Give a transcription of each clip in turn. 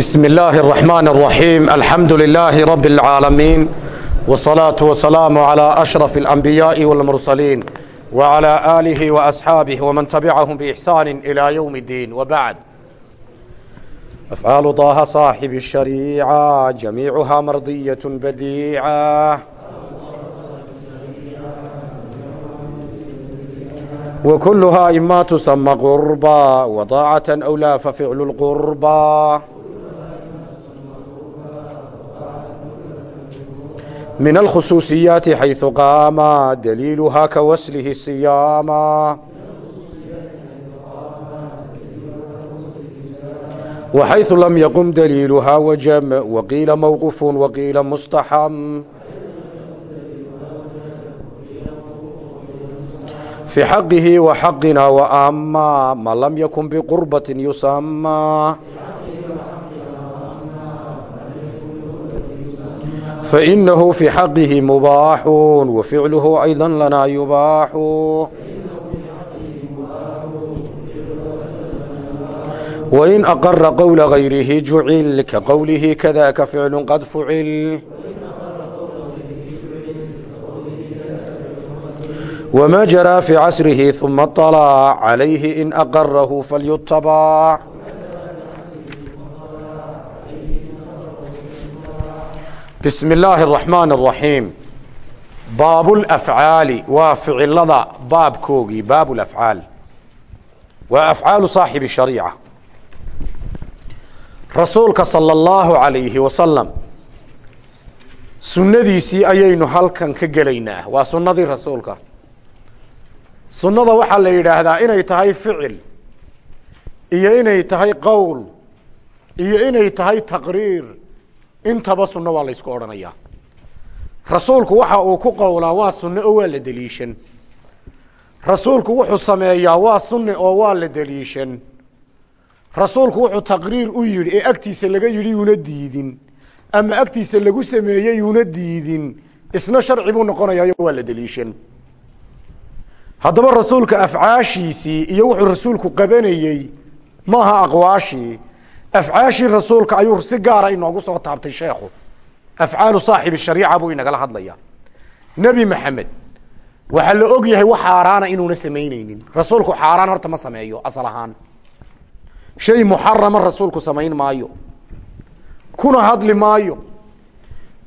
بسم الله الرحمن الرحيم الحمد لله رب العالمين والصلاة والسلام على أشرف الأنبياء والمرسلين وعلى آله وأصحابه ومن تبعهم بإحسان إلى يوم الدين وبعد أفعال طه صاحب الشريعة جميعها مرضية بديعة وكلها إما تسمى قربا وطاعة أو لا ففعل القربا من الخصوصيات حيث قام دليلها كوسله الصياما وحيث لم يقم دليلها وجم وقيل موقف وقيل مستحم في حقه وحقنا وأما ما لم يكن بقربة يسمى فإنه في حقه مباح وفعله أيضا لنا يباح وإن أقر قول غيره جعل كقوله كذاك فعل قد فعل وما جرى في عسره ثم اطلع عليه إن أقره فليتبع bismi illaahi araxmaan araxiim baabulafcaali waa ficilada baabkoogii baabulafcaal waa afcaalu saaxibi shariica. Rasuulka sala allahu calayhi wasalam sunnadiisii ayaynu halkan ka gelaynaa. Waa sunnadii rasuulka. Sunnada waxaa la yidhaahdaa inay tahay ficil iyo inay tahay qowl iyo inay tahay taqriir intaba sunno waa la ysku odhanayaa. Rasuulku waxa uu ku qowlaa waa sunne oo waa la deliishan rasuulku wuxuu sameeyaa waa sunne oo waa la deliishan rasuulku wuxuu taqriir u yidhi ee agtiisa laga yidhi yuuna diidin ama agtiisa lagu sameeyey yuuna diidin isna sharci buu noqonayaa waa la deliishan haddaba rasuulka afcaashiisii iyo wuxuu rasuulku qabanayey maaha aqwaashii afcaashii rasuulka ayuu si gaara inoogu soo taabtay sheekhu. Afcaalu saaxibi shariica buu inagala hadlaya. Nebi maxamed waxaa la og yahay wax xaaraana inuuna samayneynin rasuulku xaaraan horta ma sameeyo asal ahaan. Shay muxarama rasuulku samayn maayo. Kuna hadli maayo.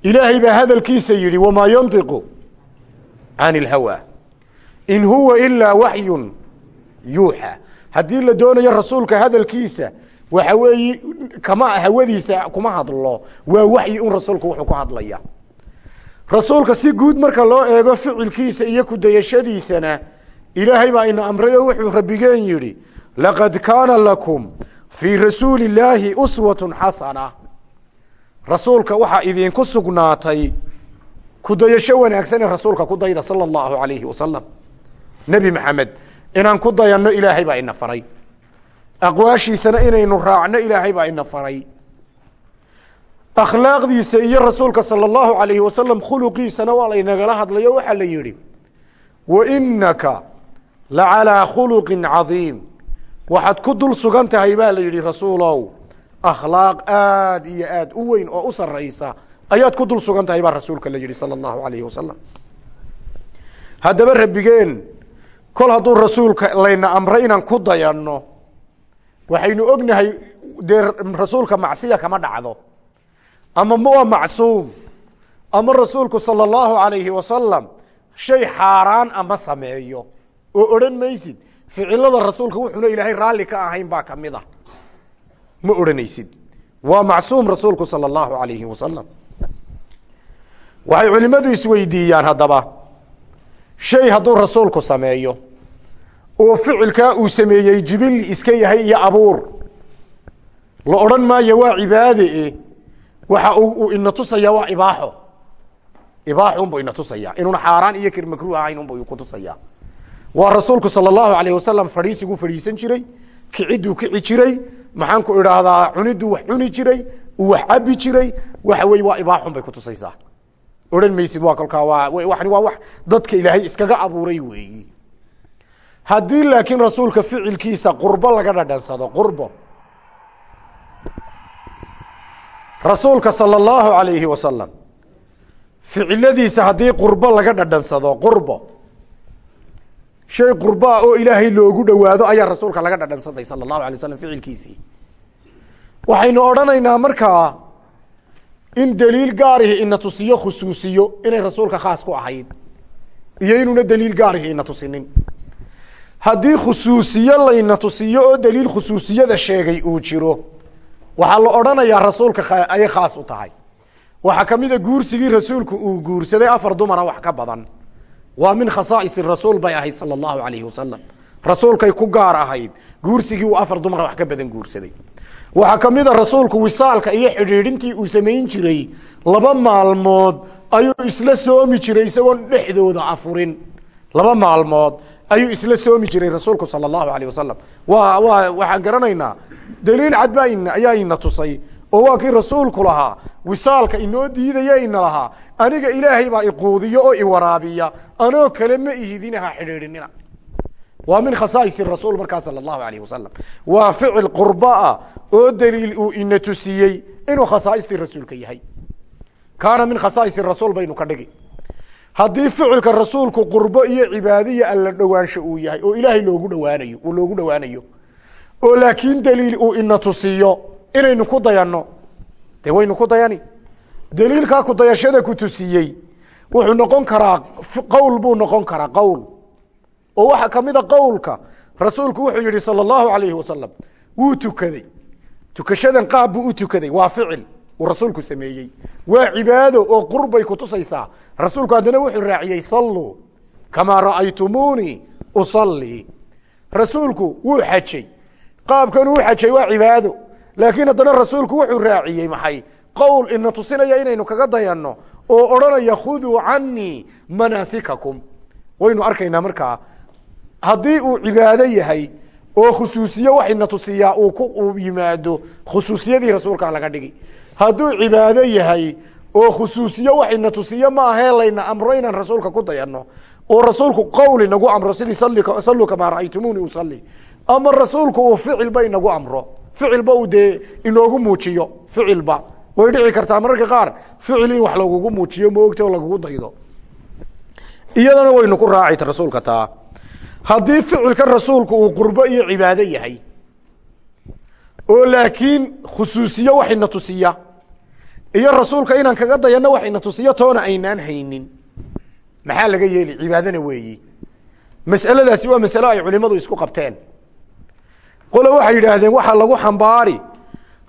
Ilaahay baa hadalkiisa yidhi wamaa yantiqu can ilhawa in huwa ilaa waxyun yuuxa. Haddii la doonayo rasuulka hadalkiisa waxa weeye kama hawadiisa kuma hadlo. Waa waxyi un rasuulku wuxuu ku hadlaya. Rasuulka si guud marka loo eego ficilkiisa iyo kudayashadiisana ilaahay baa ina amray oo wuxuu rabbigeen yidhi laqad kaana lakum fii rasuuli illaahi uswatun xasana. Rasuulka waxaa idinku sugnaatay kudayasho wanaagsan ee rasuulka ku dayda sala allahu alayhi wasalam nebi maxamed inaan ku dayanno ilaahay baa ina faray aqwaashiisana inaynu raacno ilaahay baa ina faray. Akhlaaqdiisa iyo rasuulka sala allahu calayhi wasalam khuluqiisana waa laynagala hadlayo waxaa la yidhi wa innaka lacalaa khuluqin cadiim. Waxaad ku dul sugan tahay baa la yidhi rasuulow akhlaaq aad iyo aad u weyn oo u sarraysa ayaad ku dul sugan tahay baa rasuulka la yidhi sala allahu calayhi wasalam haddaba rabbigeen kol hadduu rasuulka layna amray inaan ku dayanno waxaynu ognahay dee rasuulka macsiya kama dhacdo. Ama ma macsuum. Ama rasuulku sala allahu alayhi wasalam shay xaaraan ama sameeyo. Oo odhan maysid ficilada rasuulka wuxuuna ilaahay raalli ka ahayn baa ka mid a ma odhanaysid. Waa macsuum rasuulku sala allahu alayhi wasalam waxay culimmadu isweydiiyaan haddaba. Shay hadduu rasuulku sameeyo oo ficilkaa uu sameeyey jibil iska yahay iyo abuur. La odhan maayo waa cibaade waxa uu ina tusaya waa ibaaxo. Ibaaxo unbu ina tusaya. Inuuna xaaraan iyo makruh ahayn unbu ku tusaya. Waa rasuulku sala allahu alayh wasalam fadhiisiguu fadhiisan jiray kiciduu kici jiray maxaan ku idhaahdaa cuniduu wax cuni jiray uu wax cabi jiray waxa weye waa ibaaxun bay kutusaysaa odhan maysid waa kolkaa waa wani waa wax dadka ilaahay iskaga abuuray weeyi haddii laakiin rasuulka ficilkiisa qurbo laga dhadhansado qurbo. Rasuulka sala allahu alayhi wasalam ficiladiisa haddii qurbo laga dhadhansado qurbo. Shay qurbo ah oo ilaahay loogu dhowaado ayaa rasuulka laga dhadhansaday sala allahu alay waslam ficilkiisii. Waxaynu odhanaynaa markaa in daliil gaarihi ina tusiyo khusuusiyo inay rasuulka khaas ku ahayd. Iyo inuuna daliil gaarihi ina tusinin haddii khusuusiye layna tusiyo oo daliil khusuusiyada sheegay uu jiro waxaa la odhanayaa rasuulka ayay khaas u tahay. Waxaa kamida guursigii rasuulku uu guursaday afar dumara wax ka badan. Waa min khasaais rasuul bay ahayd sala allahu alayhi wasalam rasuulkay ku gaar ahayd. Guursigii uu afar dumara wax ka badan guursaday. Waxaa kamida rasuulku wisaalka iyo xidhiidhintii uu samayn jiray laba maalmood ayuu isla soomi jiray isagoon dhexdooda afurin. Laba maalmood ayuu isla soomi jiray rasuulku sala allahu alayh wasalam wa wa waxaan garanaynaa daliil cad baa ina ayaa ina tusay oo waa kii rasuulku lahaa wisaalka inoo diidaya ina lahaa aniga ilaahay baa iquudiyo oo iwaraabiya anoo kale ma ihidinaha xidhiidhinina. Waa min khasaais rasuul markaa sala allahu alayh wasalam waa ficil qurba oo daliil uu ina tusiyey inuu khasaaistii rasuulka yahay. Kaana min khasaais rasuul baynu ka dhigi haddii ficilka rasuulku qurbo iyo cibaadiya alla dhowaansho uu yahay oo ilaahay loogu dhawaanayo uu loogu dhawaanayo oo laakiin daliil uu ina tusiyo inaynu ku dayanno dee waynu ku dayani? Daliilkaa kudayashada ku tusiyey wuxuu noqon karaa qowl buu noqon karaa qowl. Oo waxaa kamida qowlka rasuulku wuxuu yihi salى اllahu alayhi wasalam wuu tukaday. Tukashadan qaab buu u tukaday waa ficil uu rasuulku sameeyey. Waa cibaado oo qurbay kutusaysaa rasuulku haddana wuxuu raaciyey saluu kamaa ra'aytumuunii usalii rasuulku wuu xajay. Qaabkan uu xajay waa cibaado. Laakiin haddana rasuulku wuxuu raaciyey maxay? Qowl ina tusinaya inaynu kaga dayanno oo odhanaya khuduu canii manaasikakum. Waynu arkaynaa markaa haddii uu cibaado yahay oo khusuusiye wax ina tusiyaa uu ku yimaado khusuusiyadii rasuulkaa laga dhigi hadduu cibaado yahay oo khusuusiye wax ina tusiyo maahee layna amro inaan rasuulka ku dayanno. Oo rasuulku qowl inagu amro sidii saluu kamaa ra'aytumuuni usali ama rasuulku uu ficilba inagu amro. Ficilba uu dee inoogu muujiyo ficilba way dhici kartaa mararka qaar ficil in wax lagugu muujiyo maogta oo lagugu daydo. Iyadana waynu ku raaci rasuulka taa haddii ficilka rasuulku uu qurbo iyo cibaado yahay oo laakiin khusuusiye wax ina tusiya iyo rasuulka inaan kaga dayanno wax ina tusiyo toona aynaan haynin maxaa laga yeeli? Cibaadona weeyi. Mas'aladaasi waa masalo ay culimadu isku qabteen. Qole waxay yidhaahdeen waxaa lagu xambaari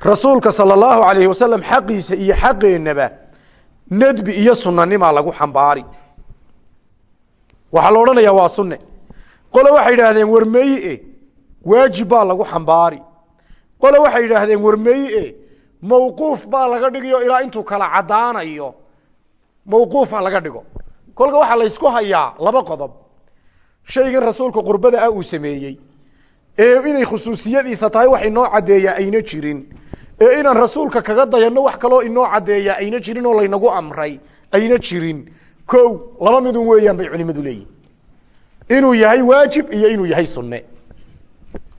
rasuulka sala allahu alayhi wasalam xaqiisa iyo xaqeennaba nadbi iyo sunanimaa lagu xambaari. Waxaa la odhanayaa waa sunne qole waxay yidhaahdeen warmeye waajib baa lagu xambaari. Qole waxay yidhaahdeen warmeye mawquuf baa laga dhigayo ilaa intuu kala caddaanayo. Mawquufa laga dhigo. Kolka waxaa laysku hayaa laba qodob. Shaygan rasuulka qurbada ah uu sameeyey ee inay khusuusiyadiisa tahay wax inoo caddeeyaa ayna jirin ee inaan rasuulka kaga dayanno wax kaloo inoo caddeeyaa ayna jirin oo laynagu amray ayna jirin. Ko laba midun weeyaan bay culimadu leeyihiin inuu yahay waajib iyo inuu yahay sunne.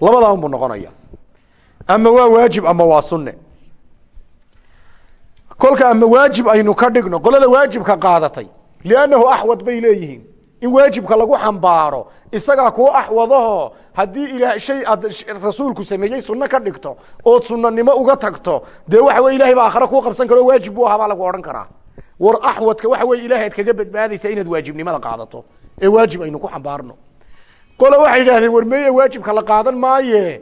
Labadaa noqonaya ama waa waajib ama waa sunne. Kolka ama waajib aynu ka dhigno qolada waajibka qaadatay liannahu axwad bay leeyihiin. In waajibka lagu xambaaro isagaa kuwa axwadaho haddii ila shay aad rasuulku sameeyey sunno ka dhigto ood sunanimo uga tagto dee waxa wey ilahay baa akhre kuu qabsan karo waajib buu ahaa baa lagu odhan karaa. War axwadka waxa wey ilahay kaga badbaadaysa inaad waajibnimada qaadato ee waajib aynu ku xambaarno. Qole waxay yidhahdeen war meye waajibka la qaadan maaye.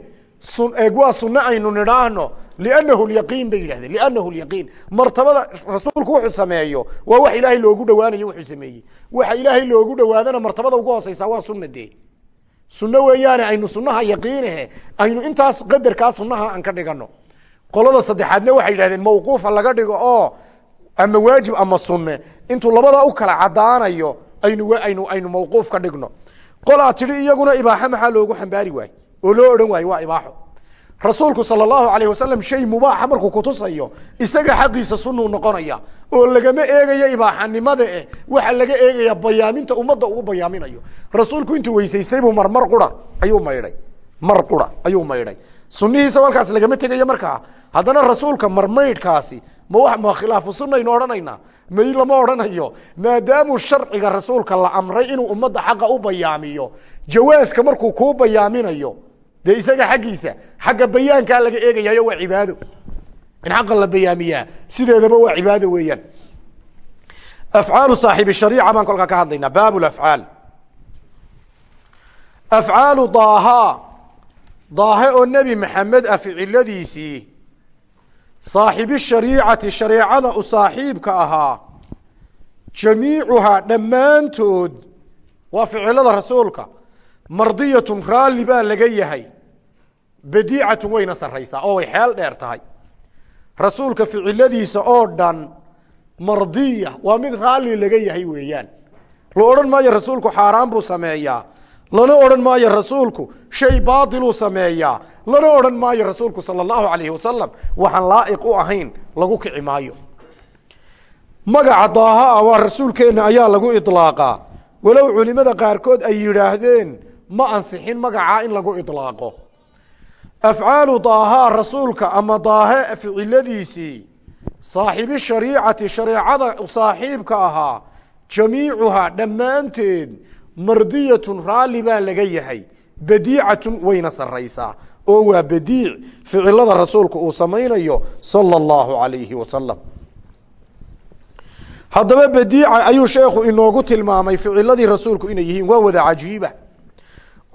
Waa sunne aynu nidhaahno. Liannahu lyaqiin bay yidhahdeen liannahu lyaqiin martabada rasuulku wuxuu sameeyo. Waa wax ilaahay loogu dhawaanayo wuxuu sameeyey. Waxa ilaahay loogu dhawaadana martabada ugu hooseysa waa sunna dee. Sunno weeyaane aynu sunnaha yaqiinahe aynu intaas qadarkaa sunnaha aan ka dhigano. Qolada saddexaadna waxay yidhahdeen mawquufa laga dhigo oo ama waajib ama sunne. Intuu labadaa u kala caddaanayo aynu aynu aynu mawquuf ka dhigno. Qolaa tidhi iyaguna ibaaxo maxaa loogu xambaari waaye oo loo odhan waaye waa ibaaxo. Rasuulku sala allahu alayh wasalam shay mubaaxa markuu kutusayo isaga xaqiisa sunuu noqonaya oo lagama eegayo ibaaxanimada eh waxaa laga eegaya bayaaminta ummadda uu bayaaminayo. Rasuulku intuu weysaystay buu marmar qura ayuu maydhay. Mar qura ayuu maydhay sunihiisa halkaas lagama tegayo markaa. Haddana rasuulka marmaydhkaasi ma ma khilaafu sunaynu odhanaynaa? May lama odhanayo? Maadaamuu sharciga rasuulka la amray inuu ummadda xaqa u bayaamiyo. Jawaaska markuu kuu bayaaminayo. Dee isaga xaggiisa xagga bayaankaa laga eegayayo waa cibaado. In xaqa la bayaamiyaa sideedaba waa cibaado weeyaan. Afcaalu saaxibi shariica baan kolkaa ka hadlaynaa. Baab afcaal. Afcaalu daaha daahe oo nebi maxamed ah ficiladiisii saaxibi shariicati shareecada u saaxiibka ahaa jamiicuhaa dhammaantood waa ficilada rasuulka. Mardiyatun raalli baa laga yahay badiicatun wayna sarraysaa oo way xeel dheer tahay. Rasuulka ficiladiisa oo dhan mardiya waa mid raalli laga yahay weeyaan. La odhan maayo rasuulku xaaraan buu sameeyaa lana odhan maayo rasuulku shay baatiluu sameeyaa. Lana odhan maayo rasuulku sala allahu alayhi wasalam waxaan laa'iq u ahayn lagu kici maayo. Magaca daaha ah waa rasuulkeenna ayaa lagu ilaaqaa walow culimada qaarkood ay yidhaahdeen ma ansixin magacaa in lagu ilaaqo afcaalu daahaa rasuulka ama daahe ficiladiisii saaxiibi shariicati shareecada saaxiibka ahaa jamiicuhaa dhammaanteed mardiyatun raalli baa laga yahay. Badiicatun wayna saraysaa oo waa badiic ficilada rasuulka uu samaynayo sala allahu alayhi wasalam haddaba badiica ayuu sheekhu inoogu tilmaamay ficiladii rasuulku inay yihiin. Waa wada cajiiba.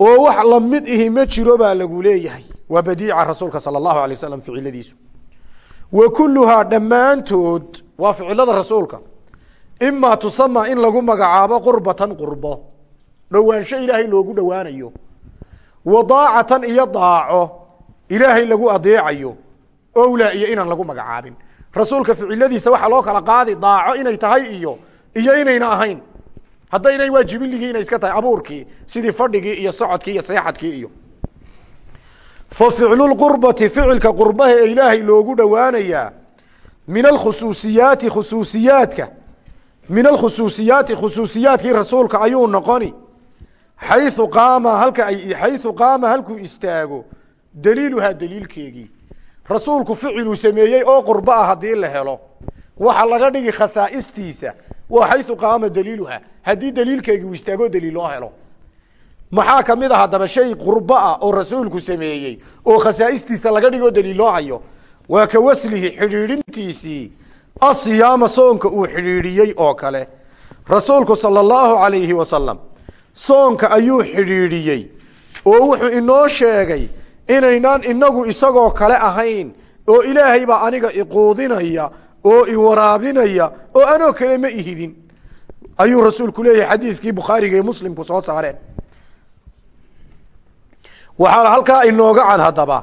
Oo wax la mid ihi ma jiro baa lagu leeyahay. Waa badiica rasuulka sala allahu alay wasalam ficiladiisu. Wa kulluhaa dhammaantood waa ficilada rasuulka. Imaa tusama in lagu magacaabo qurbatan qurbo dhowaansho ilaahay loogu dhowaanayo. Wadaacatan iyo daaco ilaahay lagu adeecayo owlaa iyo inaan lagu magacaabin. Rasuulka ficiladiisa waxaa loo kala qaadi daaco inay tahay iyo iyo inayna ahayn. Haddaynay waa inay iska tahay abuurkii sidii fadhigii iyo socodkii iyo seexadkii iyo. Fa ficlulqurbati ficilka qurbaha ee ilaahay loogu dhowaanayaa min alkhusuusiyaati khusuusiyaadka min alkhusuusiyaati khusuusiyaadkii rasuulka ayuu noqoni xayu qaama halka ay xayu qaama halkuu istaago daliiluhaa daliilkeegii rasuulku ficiluu sameeyey oo qurbo ah haddii la helo waxa laga dhigi khasaa'istiisa waa xayu qaama daliiluha haddii daliilkeegii uu istaago daliil loo helo maxaa ka mid a haddaba shay qurbo ah oo rasuulku sameeyey oo khasaa'istiisa laga dhigoo daliil loo hayo waa ka waslihi xidhiidhintiisii asiyaama soonka uu xidhiidhiyey oo kale rasuulku sala allahu alayhi wasalam soonka ayuu xidhiidhiyey oo wuxuu inoo sheegay inaynaan inagu isagoo kale ahayn oo ilaahay baa aniga iquudinaya oo iwaraabinaya oo anoo kale ma ihidin. Ayuu rasuulku leeyahay xadiiskii bukhaariga iyo muslimku soo saareen. Waxaa halkaa inooga cad haddaba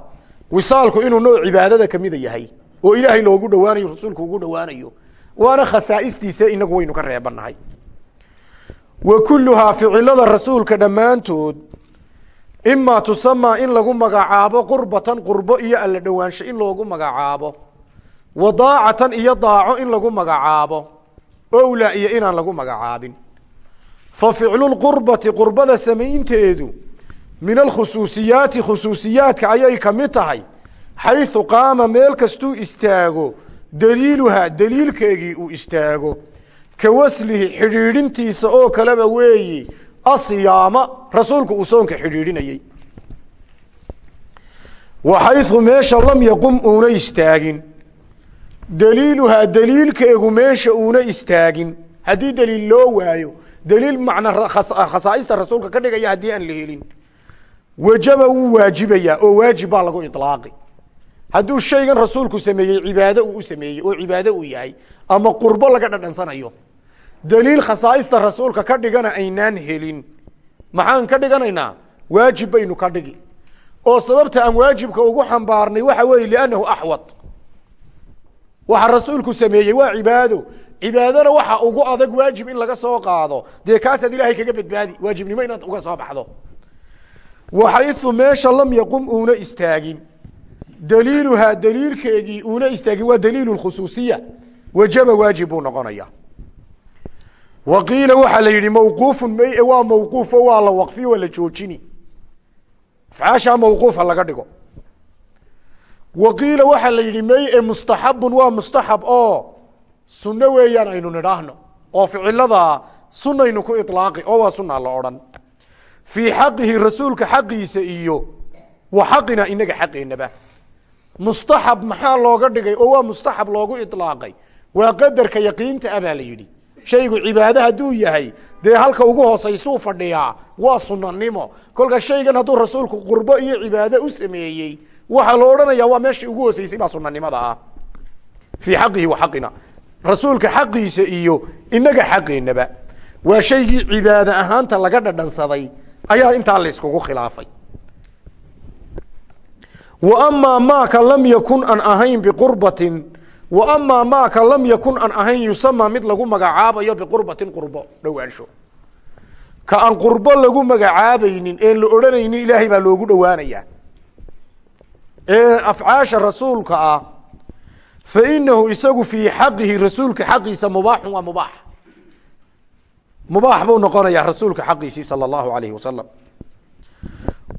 wisaalku inuu nooc cibaadada kamida yahay oo ilaahay loogu dhawaanayo rasuulku ugu dhawaanayo waana khasaa'istiisa inagu waynu ka reebanahay wa kulluhaa ficilada rasuulka dhammaantood imaa tusamaa in lagu magacaabo qurbatan qurbo iyo alla dhowaansho in loogu magacaabo. Wadaacatan iyo daaco in lagu magacaabo. Owla iyo inaan lagu magacaabin. Fa ficlulqurbati qurbada samaynteedu min alkhusuusiyaati khusuusiyaadka ayay ka mid tahay. Xayu qaama meel kastuu istaago daliiluhaa daliilkeegii uu istaago ka waslihi oo kaleba weeyi asiyaama rasuulku uu soonka xidhiidhinayey wa xayu meesha lam yaqum uuna istaagin. Daliiluhaa daliilkeegu meesha uuna istaagin. Haddii daliil loo waayo daliil macna khasaaista rasuulka ka dhigaya haddii aan la helin. Wajaba wuu waajibayaa oo waajib baa lagu ilaaqi hadduu shaygan rasuulku sameeyey cibaado uu u sameeyey oo cibaado uu yahay ama qurbo laga dhadhansanayo daliil khasaaista rasuulka ka dhigana aynaan helin maxaan ka dhiganaynaa waajib baynu ka dhigi oo sababta aan waajibka ugu xambaarnay waxa weeye liannahu axwad waxa rasuulku sameeyey waa cibaado cibaadona waxa ugu adag waajib in laga soo qaado dee kaasaad ilaahay kaga badbaadi waajibnimo inaad uga soo baxdo waxayu meesha lam yaqum uuna istaagin daliiluhaa daliilkeegii uuna istaagin waa daliil khusuusiya wajaba waajib buu noqonaya wa qiila waxaa la yidhi mawquufun may waa mawquufo waa la waqfiyo waa la joojini. Afcaashaa mawquufa laga dhigo. Wa qiila waxaa la yidhi may e mustaxabun waa mustaxab oo sunno weeyaan aynu nidhaahno oo ficilada sunaynu ku ilaaqi oo waa sunaa la odhan. Fii xaqihi rasuulka xaqiisa iyo wa xaqina inaga xaqeenaba mustaxab maxaa looga dhigay oo waa mustaxab loogu ilaaqay waa shaygu cibaade hadduu yahay dee halka ugu hoosaysuu fadhiyaa waa sunanimo kolka shaygan hadduu rasuulku qurbo iyo cibaade u sameeyey waxaa la odhanaya waa meeshii ugu hooseysay baa sunanimada ah. Fii xaqihi wa xaqina. Rasuulka xaqiisa iyo inaga xaqeenaba waa shaygii cibaade ahaanta laga dhadhansaday ayaa intaa layskugu khilaafay. Wa amaa maaka lam yakun an ahayn biqurbatin wa amaa maaka lam yakun an ahayn yusamaa mid lagu magacaabayo biqurbatin qurbo dhowaansho. Ka aan qurbo lagu magacaabaynin een la odhanaynin ilaahay baa loogu dhowaanayaa ee afcaasha rasuulka ah fa inahu isagu fii xaqihi rasuulka xaqiisa mubaaxun waa mubaax. Mubaax buu noqonayaa rasuulka xaqiisii sala allahu alayhi wasalam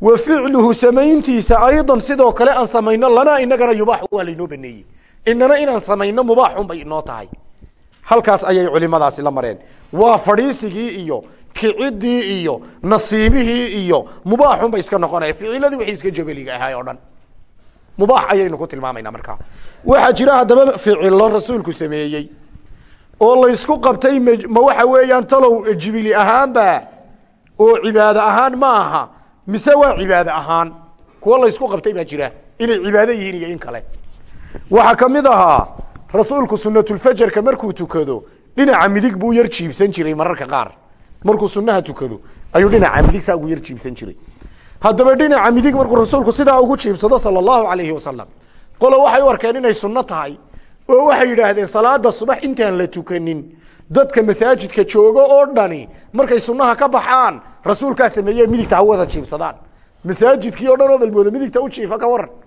wa ficluhu samayntiisa aydan sidoo kale aan samayno lanaa inagana yubaax waa laynoo baneeyey inana inaan samayno mubaaxun bay inoo tahay. Halkaas ayay culimadaasi la mareen. Waa fadhiisigii iyo kicidii iyo nasiibihii iyo mubaaxun bay iska noqonaya ficiladii wixii iska jabeliga ahaay oo dhan. Mubaax ayaynu ku tilmaamayna markaa. Waxaa jira haddaba ficilo rasuulku sameeyey oo laysku qabtay ma waxa weeyaan talow jibili ahaanba oo cibaade ahaan ma aha mise waa cibaade ahaan? Kuwa laysku qabtay baa jira. Inay cibaado yihiin iyo in kale waxaa ka mid ahaa rasuulku sunatulfajarka markuu tukado dhinaca midig buu yar jiibsan jiray mararka qaar. Markuu sunaha tukado ayuu dhinaca midig saa ugu yar jiibsan jiray. Haddaba dhinaca midig markuu rasuulku sidaa ugu jiibsado sala allahu alayhi wasalam qolo waxay u arkeen inay sunno tahay oo waxay yidhaahdeen salaada subax intaan la tukanin dadka masaajidka joogo oo dhani markay sunaha ka baxaan rasuulkaa sameeye midigta ha jiibsadaan. Masaajidkii o dhan oo balmooda midigta u jiifa ka waran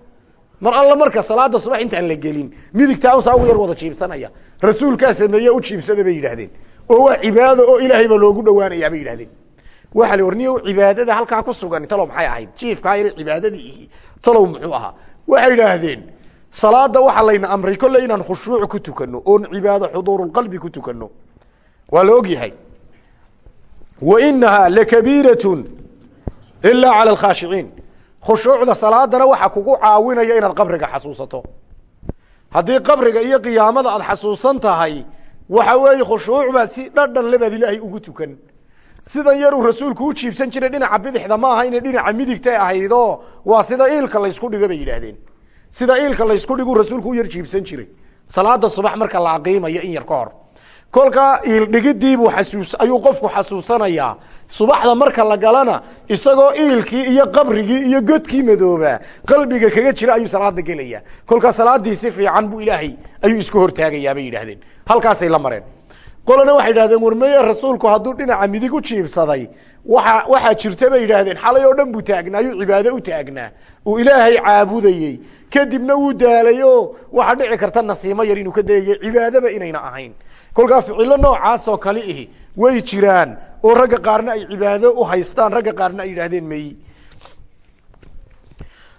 mar alla marka salaada subax intaan la gelin midigtaa saa ugu yar wada jiibsanaya. Rasuulkaa sameeye u jiibsada bay yidhahdeen oo waa cibaado oo ilaahay baa loogu dhawaanayaa bay yidhahdeen waxa la warniyo cibaadada halkaa ku sugan talow maxay ahayd? Jiifkaa yar cibaadadii ihi. Talow muxuu ahaa. Waxay idhaahdeen salaada waxaa layna amray kolley inaan khushuuc ku tukano oon cibaado xuduurulqalbi ku tukano waa la og yahay. Wa inahaa lakabiiratun ilaa cala alkhaashiciin khushuucda salaadana waxa kugu caawinaya inaad qabriga xasuusato. Haddii qabriga iyo qiyaamada aad xasuusan tahay waxa weeye khushuuc baad si dhadhan lebaad ilaahay ugu tukan. Sidan yaruu rasuulku u jiibsan jiray dhinaca bidixda ma aha inay dhinaca midigta ahaydo waa sida iilka laysku dhigo bay yidhaahdeen. Sida iilka laysku dhigu rasuulku u yar jiibsan jiray. Salaada subax marka la aqiimayo in yar ka hor kolkaa iildhigidiibuu xasuus ayuu qofku xasuusanayaa. Subaxda marka la galana isagoo iilkii iyo qabrigii iyo godkii madoobaa qalbiga kaga jira ayuu salaada gelaya kolkaa salaadii si fiican buu ilaahay ayuu isku hortaagayaa bay yidhahdeen halkaasay la mareen. Qolana waxay yidhahdeen warmeye rasuulku hadduu dhinaca midig u jiibsaday waa waxaa jirta bay yidhaahdeen. Xalay oo dhan buu taagnaa ayuu cibaado u taagnaa. Uu ilaahay caabudayey. Kadibna wuu daalay oo waxaa dhici karta nasiimo yar inuu ka dayayay. Cibaadaba inayna ahayn kolkaa ficilo noocaasoo kale ihi. Way jiraan oo ragga qaarna ay cibaado u haystaan ragga qaarna ay yidhaahdeen meyi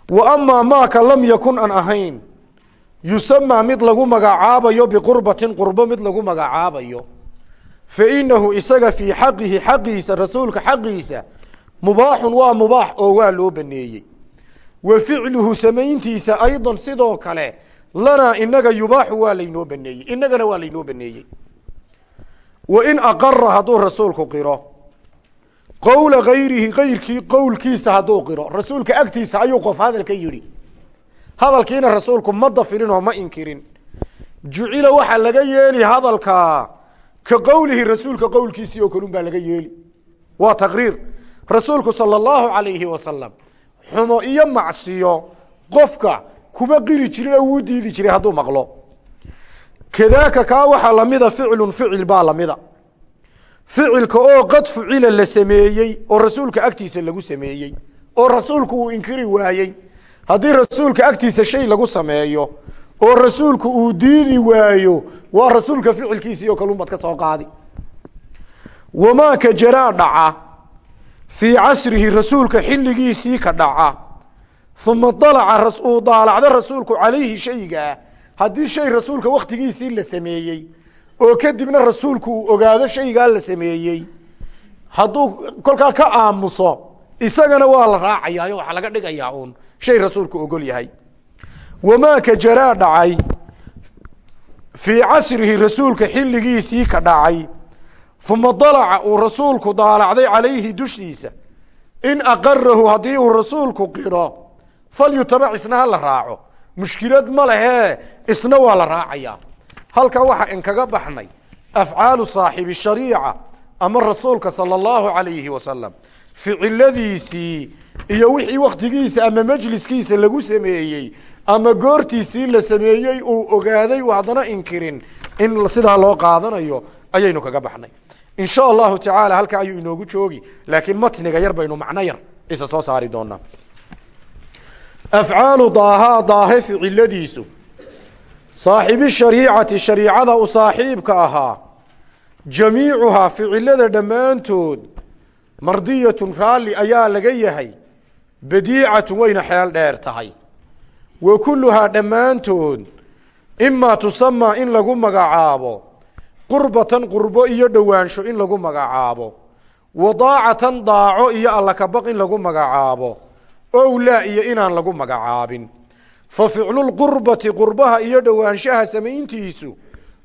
wa amaa maaka lam yakun an ahayn yusamaa mid lagu magacaabayo biqurbatin qurbo mid lagu magacaabayo. Fainahu isaga fii xaqihi xaqiisa rasuulka xaqiisa mubaaxun waa mubaax oo waa loo baneeyey. Wa ficluhu samayntiisa aydan sidoo kale lanaa inaga yubaaxu waa laynoo baneeyey inagana waa laynoo baneeyey wa in aqara hadduu rasuulku qiro qowla gayrihi gayrkii qowlkiisa hadduu qiro rasuulka agtiisa ayuu qof hadalka yidhi. Hadalkiina rasuulku ma dafirin oo ma inkirin. Jucila waxaa laga yeeli hadalkaa ka qowlihi rasuulka qowlkiisii oo kalun baa laga yeeli. Waa taqriir. Rasuulku sala allahu alayhi wasalam xumo iyo macsiyo qofka kuma qiri jirin oo wuu diidi jiray hadduu maqlo kadaaka kaa waxaa lamida ficlun ficil baa lamida. Ficilka oo qad fucila la sameeyey oo rasuulka agtiisa lagu sameeyey oo rasuulku uu inkiri waayey. Haddii rasuulka agtiisa shay lagu sameeyo oo rasuulku uu diidi waayo waa rasuulka ficilkiisii oo kalun baad ka soo qaadi. Wamaa ka jaraa dhaca fii casrihi rasuulka xilligiisii ka dhaca uma dalaca uu daalacdo rasuulku calayhi shaygaa haddii shay rasuulka wakhtigiisii la sameeyey oo kadibna rasuulku uu ogaado shaygaa la sameeyey hadduu kolkaa ka aamuso isagana waa la raacayaayo waxaa laga dhigayaa uun shay rasuulku ogol yahay. Wamaa ka jaraa dhacay fii casrihi rasuulka xilligiisii ka dhacay uma dalaca uu rasuulku daalacday calayhi dushiisa in aqarahu haddii uu rasuulku qiro falyutabac isna ha la raaco mushkilad ma lehee isna waa la raacayaa halkaa waxaa inkaga baxnay afcaalu saaxibi shariica ama rasuulka sala allahu calayhi wasalam ficiladiisii iyo wixii wakhtigiisa ama majliskiisa lagu sameeyey ama goortiisii la sameeyey uu ogaaday uu haddana inkirin in sidaa loo qaadanayo ayaynu kaga baxnay. In sha allahu tacaala halkaa ayuu inoogu joogi laakiin matniga yar baynu macno yar isa soo saari doonaa afcaalu daahaa daahe ficiladiisu saaxibi shariicati shariicada u saaxiibka ahaa jamiicuhaa ficilada dhammaantood mardiyatun raalli ayaa laga yahay badiicatun wayna xeel dheer tahay wa kulluhaa dhammaantood imaa tusamaa in lagu magacaabo qurbatan qurbo iyo dhowaansho in lagu magacaabo wadaacatan daaco iyo allakabaq in lagu magacaabo ow laa iyo inaan lagu magacaabin. Fa ficlulqurbati qurbaha iyo dhowaanshaha samayntiisu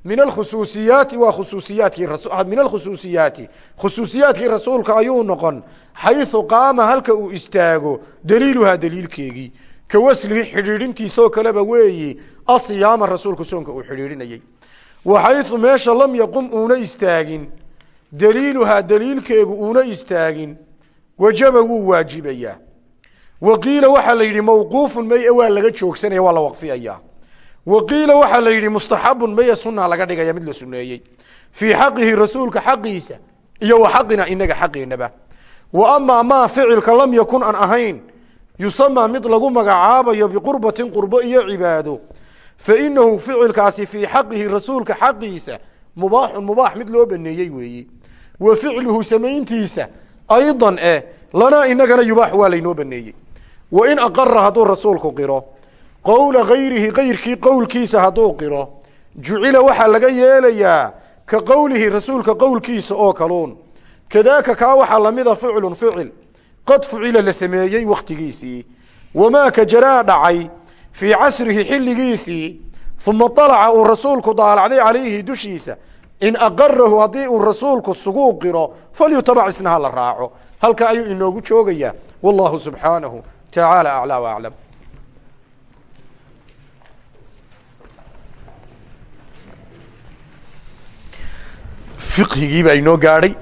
min alkhusuusiyaati waa khusuusiyaadkii min alkhusuusiyaati khusuusiyaadkii rasuulka ayuu noqon xaysu qaama halka uu istaago daliiluhaa daliilkeegii. Ka waslihi xidhiidhintiisoo kaleba weeyi asiyaama rasuulku soonka uu xidhiidhinayey wa xaysu meesha lam yaqum uuna istaagin daliiluhaa daliilkeegu uuna istaagin wajaba wuu waajibayaa wa qiila waxaa la yidhi mawquufun meye waa laga joogsanaya waa la waqfiyayaa wa qiila waxaa la yidhi mustaxabun meye sunaa laga dhigaya mid la suneeyey fii xaqihi rasuulka xaqiisa iyo wa xaqina inaga xaqeenaba wa amaa maa ficilka lam yakun aan ahayn yusamaa mid lagu magacaabayo biqurbatin qurbo iyo cibaado. Fa inahu ficilkaasi fii xaqihi rasuulka xaqiisa mubaaxun mubaax mid loo baneeyey weeye wa ficluhu samayntiisa aydan eh lanaa inagana yubaax waa laynoo baneeyey wa in aqara hadduu rasuulku qiro qowla gayrihi kayrkii qowlkiisa hadduu qiro jucila waxaa laga yeelayaa ka qowlihi rasuulka qowlkiisa oo kaluun. Kadaaka kaa waxaa lamida ficlun ficil qad fucila la sameeyey wakhtigiisii wamaa ka jaraa dhacay fii casrihi xilligiisii uma alaca uu rasuulku daalacday calayhi dushiisa. In aqarahu haddii uu rasuulku suguu qiro falyutabac isna ha la raaco. Halka ayuu inoogu joogayaa. Wallahu subxaanahu tacaala aclaa wa aclam fiqhigii baa inoo gaadhay